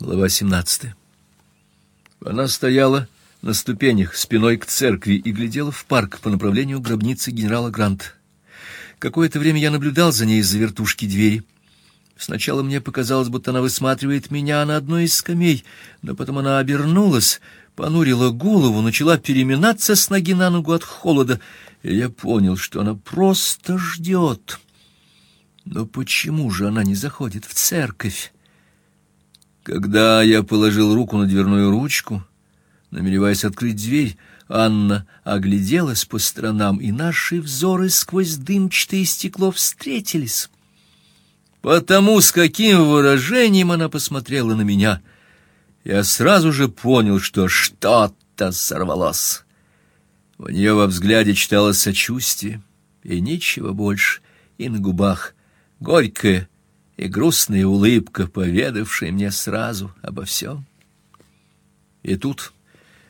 Глава 17. Она стояла на ступенях спиной к церкви и глядела в парк по направлению гробницы генерала Гранта. Какое-то время я наблюдал за ней из-за вертушки двери. Сначала мне показалось, будто она высматривает меня на одной из скамей, но потом она обернулась, понурила голову, начала переминаться с ноги на ногу от холода, и я понял, что она просто ждет. Но почему же она не заходит в церковь? Когда я положил руку на дверную ручку, намереваясь открыть дверь, Анна огляделась по сторонам, и наши взоры сквозь дымчатое стекло встретились. Потому с каким выражением она посмотрела на меня, я сразу же понял, что что-то сорвалось. У нее во взгляде читалось сочувствие, и ничего больше, и на губах горькая и грустная улыбка, поведавшая мне сразу обо всем. И тут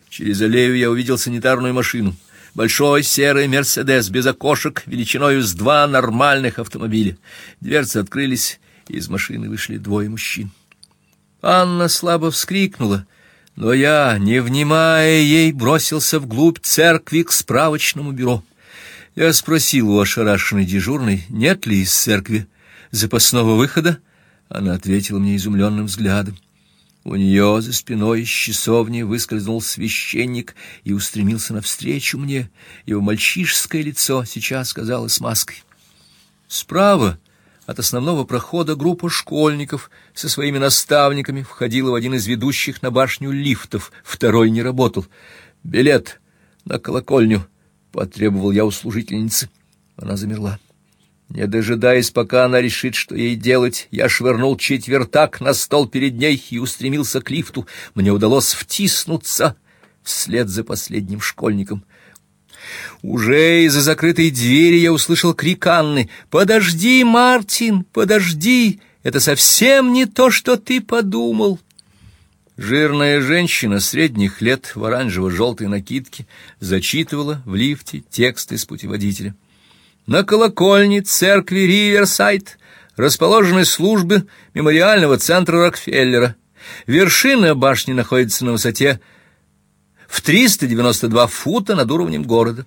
через аллею я увидел санитарную машину, большой серый Мерседес без окошек, величиной с два нормальных автомобиля. Дверцы открылись, и из машины вышли двое мужчин. Анна слабо вскрикнула, но я, не внимая ей, бросился вглубь церкви к справочному бюро. Я спросил у ошарашенной дежурной, нет ли из церкви запасного выхода? Она ответила мне изумленным взглядом. У нее за спиной из часовни выскользнул священник и устремился навстречу мне. Его мальчишеское лицо сейчас казалось маской. Справа от основного прохода группа школьников со своими наставниками входила в один из ведущих на башню лифтов, второй не работал. Билет на колокольню потребовал я у служительницы. Она замерла. Не дожидаясь, пока она решит, что ей делать, я швырнул четвертак на стол перед ней и устремился к лифту. Мне удалось втиснуться вслед за последним школьником. Уже из-за закрытой двери я услышал крик Анны: "Подожди, Мартин, подожди! Это совсем не то, что ты подумал". Жирная женщина средних лет в оранжево-желтой накидке зачитывала в лифте текст из путеводителя. На колокольне церкви Риверсайд расположены службы мемориального центра Рокфеллера. Вершина башни находится на высоте в 392 фута над уровнем города.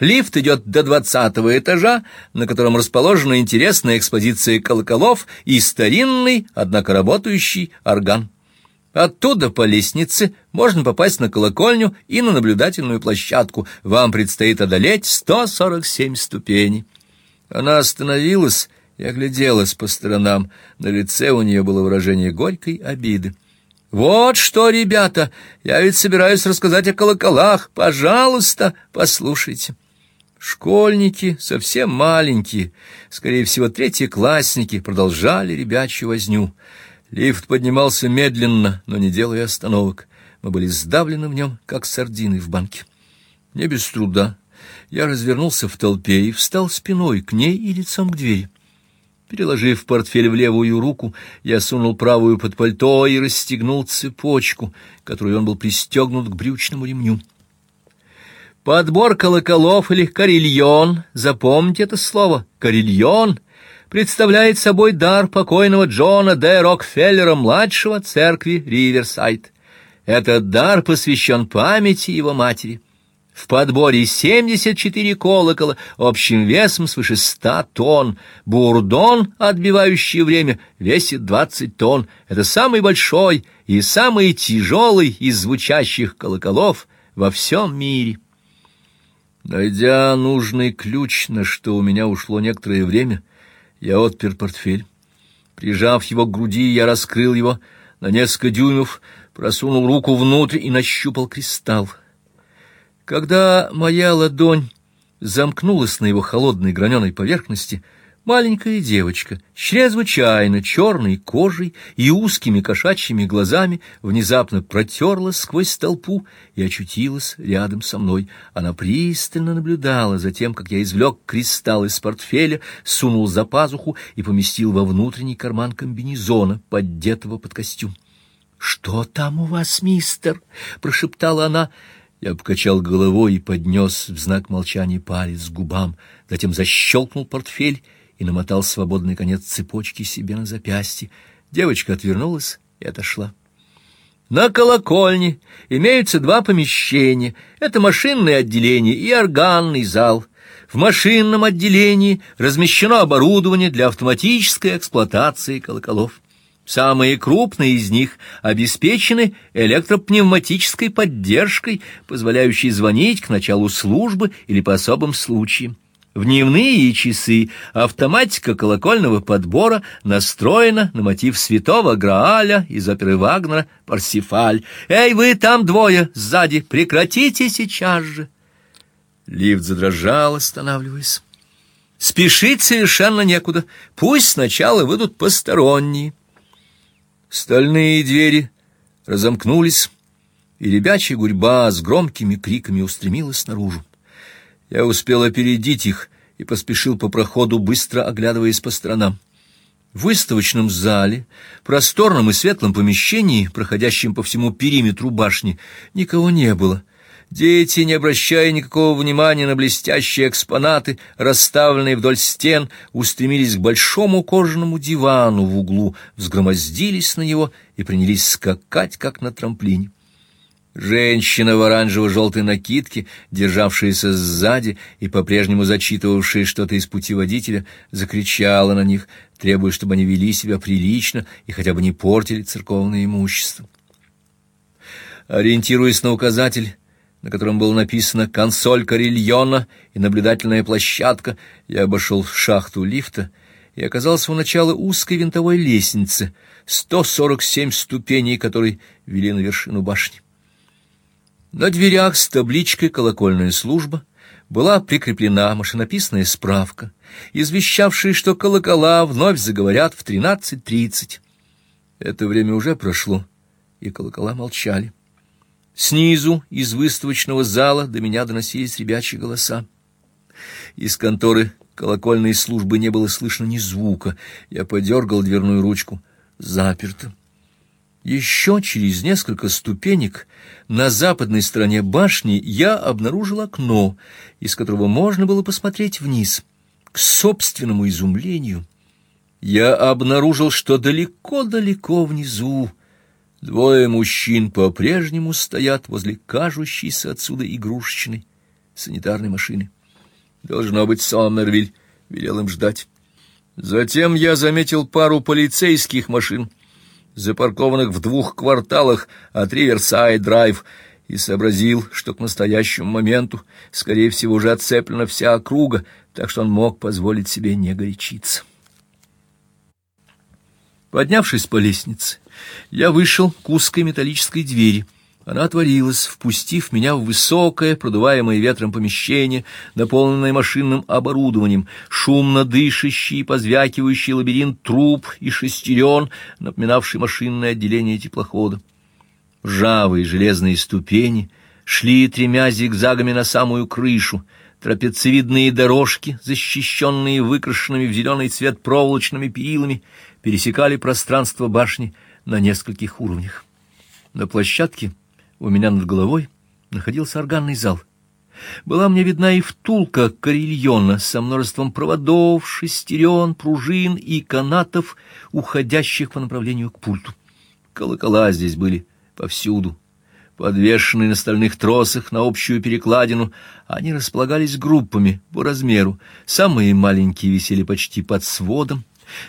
Лифт идет до двадцатого этажа, на котором расположена интересная экспозиция колоколов и старинный, однако работающий орган. Оттуда по лестнице можно попасть на колокольню и на наблюдательную площадку. Вам предстоит одолеть 147 ступеней. Она остановилась и огляделась по сторонам. На лице у нее было выражение горькой обиды. Вот что, ребята, я ведь собираюсь рассказать о колоколах. Пожалуйста, послушайте. Школьники, совсем маленькие, скорее всего, третьеклассники, продолжали ребячью возню. Лифт поднимался медленно, но не делая остановок. Мы были сдавлены в нем, как сардины в банке. Не без труда я развернулся в толпе и встал спиной к ней и лицом к двери. Переложив портфель в левую руку, я сунул правую под пальто и расстегнул цепочку, которой он был пристегнут к брючному ремню. Подбор колоколов или карильон, запомните это слово, карильон представляет собой дар покойного Джона Д. Рокфеллера-младшего церкви Риверсайд. Этот дар посвящен памяти его матери. В подборе 74 колокола общим весом свыше 100 тонн. Бурдон, отбивающий время, весит 20 тонн. Это самый большой и самый тяжелый из звучащих колоколов во всем мире. Найдя нужный ключ, на что у меня ушло некоторое время, — я отпер портфель. Прижав его к груди, я раскрыл его на несколько дюймов, просунул руку внутрь и нащупал кристалл. Когда моя ладонь замкнулась на его холодной граненой поверхности, Маленькая девочка чрезвычайно черной кожей и узкими кошачьими глазами внезапно протерлась сквозь толпу и очутилась рядом со мной. Она пристально наблюдала за тем, как я извлек кристалл из портфеля, сунул за пазуху и поместил во внутренний карман комбинезона, поддетого под костюм. «Что там у вас, мистер?» — прошептала она. Я покачал головой и поднес в знак молчания палец к губам, затем защелкнул портфель и намотал свободный конец цепочки себе на запястье. Девочка отвернулась и отошла. На колокольне имеются два помещения. Это машинное отделение и органный зал. В машинном отделении размещено оборудование для автоматической эксплуатации колоколов. Самые крупные из них обеспечены электропневматической поддержкой, позволяющей звонить к началу службы или по особым случаям. В дневные часы автоматика колокольного подбора настроена на мотив святого Грааля из оперы Вагнера «Парсифаль». «Эй, вы там двое сзади, прекратите сейчас же!» Лифт задрожал, останавливаясь. «Спешить совершенно некуда. Пусть сначала выйдут посторонние». Стальные двери разомкнулись, и ребячья гурьба с громкими криками устремилась наружу. Я успел опередить их и поспешил по проходу, быстро оглядываясь по сторонам. В выставочном зале, просторном и светлом помещении, проходящем по всему периметру башни, никого не было. Дети, не обращая никакого внимания на блестящие экспонаты, расставленные вдоль стен, устремились к большому кожаному дивану в углу, взгромоздились на него и принялись скакать, как на трамплине. Женщина в оранжево-желтой накидке, державшаяся сзади и по-прежнему зачитывавшая что-то из пути водителя, закричала на них, требуя, чтобы они вели себя прилично и хотя бы не портили церковное имущество. Ориентируясь на указатель, на котором было написано «Консоль Карельона» и наблюдательная площадка, я обошел шахту лифта и оказался у начала узкой винтовой лестницы, 147 ступеней которой вели на вершину башни. На дверях с табличкой «Колокольная служба» была прикреплена машинописная справка, извещавшая, что колокола вновь заговорят в 13.30. Это время уже прошло, и колокола молчали. Снизу, из выставочного зала, до меня доносились ребячьи голоса. Из конторы колокольной службы не было слышно ни звука. Я подергал дверную ручку. Заперто. Еще через несколько ступенек на западной стороне башни я обнаружил окно, из которого можно было посмотреть вниз. К собственному изумлению я обнаружил, что далеко-далеко внизу двое мужчин по-прежнему стоят возле кажущейся отсюда игрушечной санитарной машины. Должно быть, Сомервиль велел им ждать. Затем я заметил пару полицейских машин — запаркованных в двух кварталах от Риверсайд-драйв, и сообразил, что к настоящему моменту, скорее всего, уже отцеплена вся округа, так что он мог позволить себе не горячиться. Поднявшись по лестнице, я вышел к узкой металлической двери — она отворилась, впустив меня в высокое, продуваемое ветром помещение, наполненное машинным оборудованием, шумно дышащий и позвякивающий лабиринт труб и шестерен, напоминавший машинное отделение теплохода. Ржавые железные ступени шли тремя зигзагами на самую крышу, трапециевидные дорожки, защищенные выкрашенными в зеленый цвет проволочными перилами, пересекали пространство башни на нескольких уровнях. На площадке у меня над головой находился органный зал. Была мне видна и втулка карельона со множеством проводов, шестерен, пружин и канатов, уходящих по направлению к пульту. Колокола здесь были повсюду. Подвешенные на стальных тросах на общую перекладину, они располагались группами по размеру. Самые маленькие висели почти под сводом,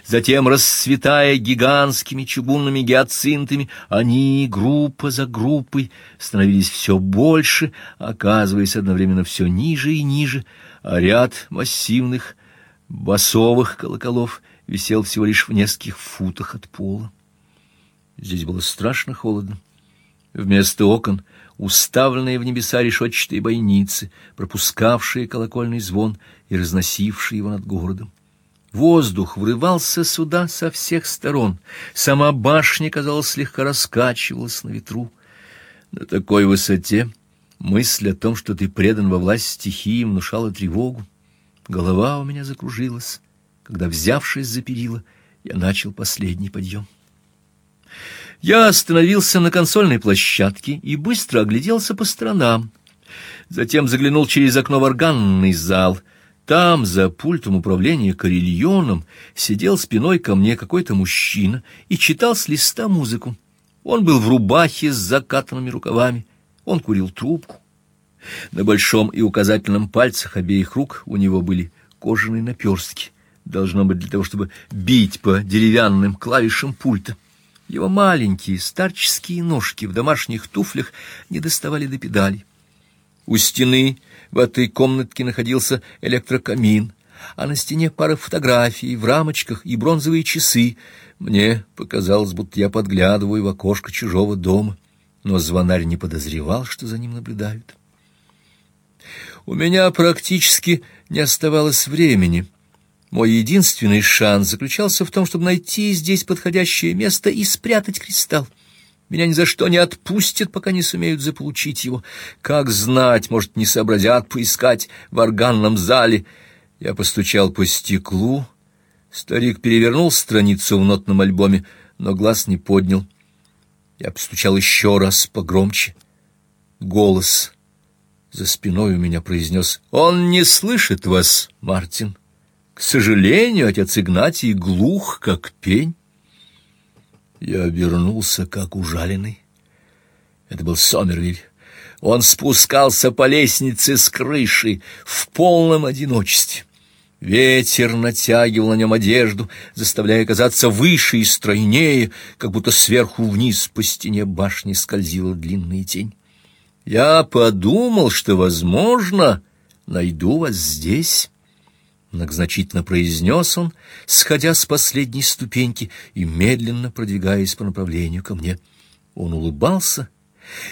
Затем, расцветая гигантскими чугунными гиацинтами, они, группа за группой, становились все больше, оказываясь одновременно все ниже и ниже, а ряд массивных басовых колоколов висел всего лишь в нескольких футах от пола. Здесь было страшно холодно. Вместо окон уставленные в небеса решетчатые бойницы, пропускавшие колокольный звон и разносившие его над городом. Воздух врывался сюда со всех сторон. Сама башня, казалось, слегка раскачивалась на ветру. На такой высоте мысль о том, что ты предан во власть стихии, внушала тревогу. Голова у меня закружилась, когда, взявшись за перила, я начал последний подъем. Я остановился на консольной площадке и быстро огляделся по сторонам. Затем заглянул через окно в органный зал — там, за пультом управления карельоном, сидел спиной ко мне какой-то мужчина и читал с листа музыку. Он был в рубахе с закатанными рукавами. Он курил трубку. На большом и указательном пальцах обеих рук у него были кожаные наперстки. Должно быть для того, чтобы бить по деревянным клавишам пульта. Его маленькие старческие ножки в домашних туфлях не доставали до педалей. У стены в этой комнатке находился электрокамин, а на стене пара фотографий в рамочках и бронзовые часы. Мне показалось, будто я подглядываю в окошко чужого дома, но звонарь не подозревал, что за ним наблюдают. У меня практически не оставалось времени. Мой единственный шанс заключался в том, чтобы найти здесь подходящее место и спрятать кристалл. Меня ни за что не отпустят, пока не сумеют заполучить его. Как знать, может, не сообразят поискать в органном зале. Я постучал по стеклу. Старик перевернул страницу в нотном альбоме, но глаз не поднял. Я постучал еще раз погромче. Голос за спиной у меня произнес: "Он не слышит вас, Мартин. К сожалению, отец Игнатий глух, как пень". Я обернулся, как ужаленный. Это был Сомервиль. Он спускался по лестнице с крыши в полном одиночестве. Ветер натягивал на нем одежду, заставляя казаться выше и стройнее, как будто сверху вниз по стене башни скользила длинная тень. Я подумал, что, возможно, найду вас здесь многозначительно произнес он, сходя с последней ступеньки и медленно продвигаясь по направлению ко мне. Он улыбался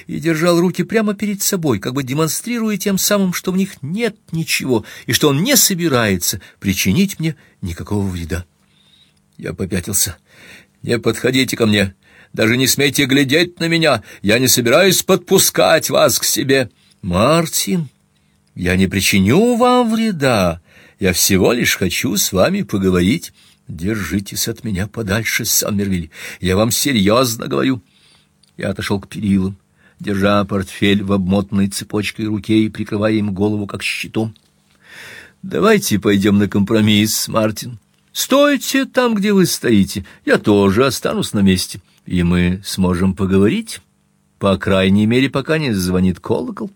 и держал руки прямо перед собой, как бы демонстрируя тем самым, что в них нет ничего и что он не собирается причинить мне никакого вреда. Я попятился. Не подходите ко мне, даже не смейте глядеть на меня. Я не собираюсь подпускать вас к себе. Мартин, я не причиню вам вреда. Я всего лишь хочу с вами поговорить. Держитесь от меня подальше, Саммервиль. Я вам серьезно говорю. Я отошел к перилам, держа портфель в обмотанной цепочкой руке и прикрывая им голову как щитом. Давайте пойдем на компромисс, Мартин. Стойте там, где вы стоите. Я тоже останусь на месте, и мы сможем поговорить, по крайней мере, пока не звонит колокол.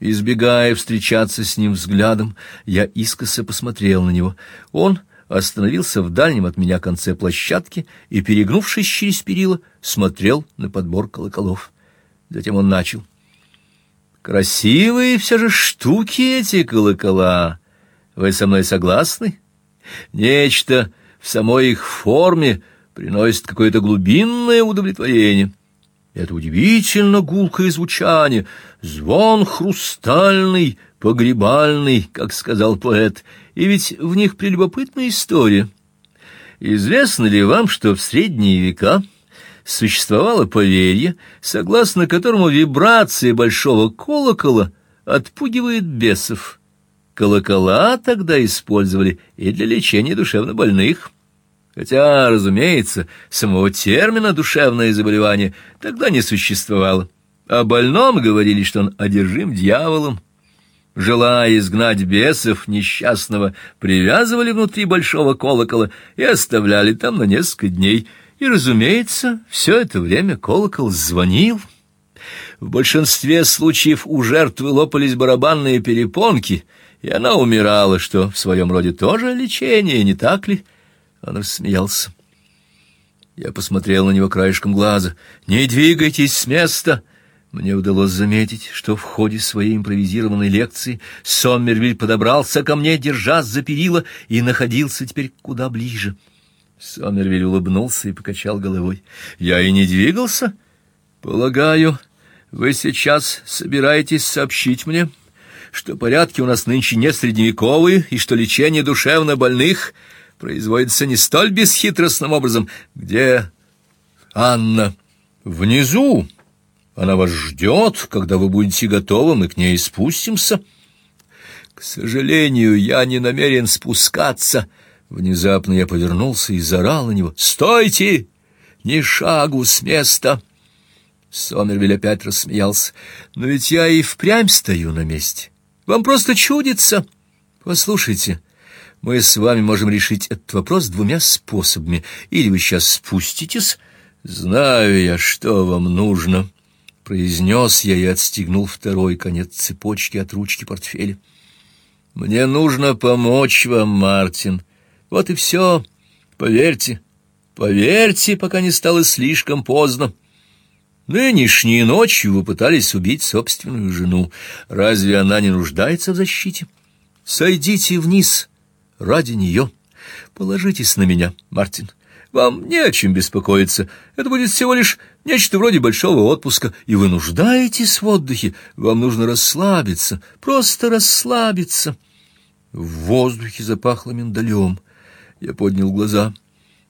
Избегая встречаться с ним взглядом, я искоса посмотрел на него. Он остановился в дальнем от меня конце площадки и, перегнувшись через перила, смотрел на подбор колоколов. Затем он начал: "Красивые все же штуки эти колокола. Вы со мной согласны? Нечто в самой их форме приносит какое-то глубинное удовлетворение". Это удивительно гулкое звучание, звон хрустальный, погребальный, как сказал поэт, и ведь в них прелюбопытная история. Известно ли вам, что в средние века существовало поверье, согласно которому вибрация большого колокола отпугивает бесов? Колокола тогда использовали и для лечения душевнобольных. Хотя, разумеется, самого термина «душевное заболевание» тогда не существовало. О больном говорили, что он одержим дьяволом. Желая изгнать бесов несчастного, привязывали внутри большого колокола и оставляли там на несколько дней. И, разумеется, все это время колокол звонил. В большинстве случаев у жертвы лопались барабанные перепонки, и она умирала, что в своем роде тоже лечение, не так ли? Он рассмеялся. Я посмотрел на него краешком глаза. «Не двигайтесь с места!» Мне удалось заметить, что в ходе своей импровизированной лекции Соммервиль подобрался ко мне, держась за перила, и находился теперь куда ближе. Соммервиль улыбнулся и покачал головой. «Я и не двигался. Полагаю, вы сейчас собираетесь сообщить мне, что порядки у нас нынче не средневековые и что лечение душевно больных — производится не столь бесхитростным образом. Где Анна? Внизу. Она вас ждет, когда вы будете готовы, мы к ней спустимся. К сожалению, я не намерен спускаться. Внезапно я повернулся и заорал на него: "Стойте! Ни шагу с места!" Сомервиль опять рассмеялся. "Но ведь я и впрямь стою на месте. Вам просто чудится. Послушайте, мы с вами можем решить этот вопрос двумя способами. Или вы сейчас спуститесь, Знаю я, что вам нужно, произнес я и отстегнул второй конец цепочки от ручки портфеля. Мне нужно помочь вам, Мартин. Вот и все. Поверьте, поверьте, пока не стало слишком поздно. Нынешней ночью вы пытались убить собственную жену. Разве она не нуждается в защите? Сойдите вниз ради нее. Положитесь на меня, Мартин. Вам не о чем беспокоиться. Это будет всего лишь нечто вроде большого отпуска, и вы нуждаетесь в отдыхе. Вам нужно расслабиться, просто расслабиться. В воздухе запахло миндалем. Я поднял глаза.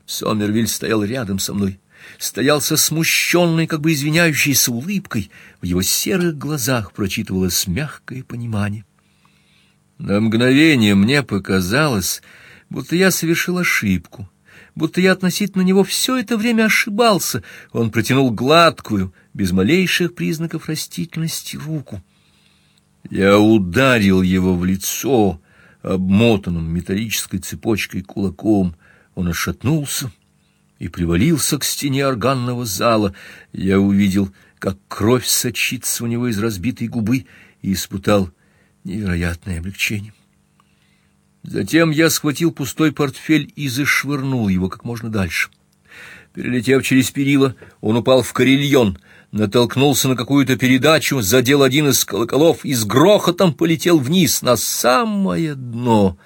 Сомервиль стоял рядом со мной. Стоял со смущенной, как бы извиняющейся улыбкой. В его серых глазах прочитывалось мягкое понимание. На мгновение мне показалось, будто я совершил ошибку будто я относительно него все это время ошибался. Он протянул гладкую, без малейших признаков растительности руку. Я ударил его в лицо обмотанным металлической цепочкой кулаком. Он отшатнулся и привалился к стене органного зала. Я увидел, как кровь сочится у него из разбитой губы, и испытал невероятное облегчение. Затем я схватил пустой портфель и зашвырнул его как можно дальше. Перелетев через перила, он упал в карельон, натолкнулся на какую-то передачу, задел один из колоколов и с грохотом полетел вниз на самое дно.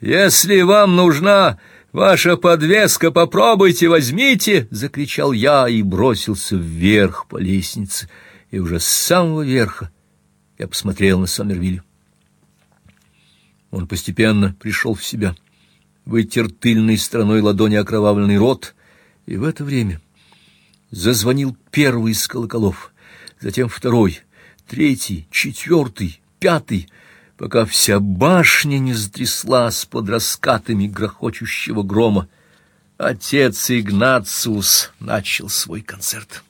Если вам нужна ваша подвеска, попробуйте, возьмите, закричал я и бросился вверх по лестнице. И уже с самого верха я посмотрел на Сомервилля. Он постепенно пришел в себя, вытер тыльной стороной ладони окровавленный рот, и в это время зазвонил первый из колоколов, затем второй, третий, четвертый, пятый, пока вся башня не затряслась под раскатами грохочущего грома. Отец Игнациус начал свой концерт.